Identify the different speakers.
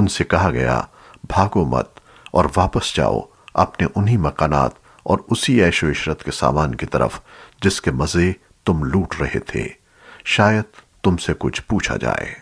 Speaker 1: ان سے کہا گیا، بھاگو مت اور واپس جاؤ اپنے انہی مکانات اور اسی عیش و عشرت کے سامان کی طرف جس کے مزے تم لوٹ رہے تھے۔ شاید تم سے کچھ پوچھا جائے۔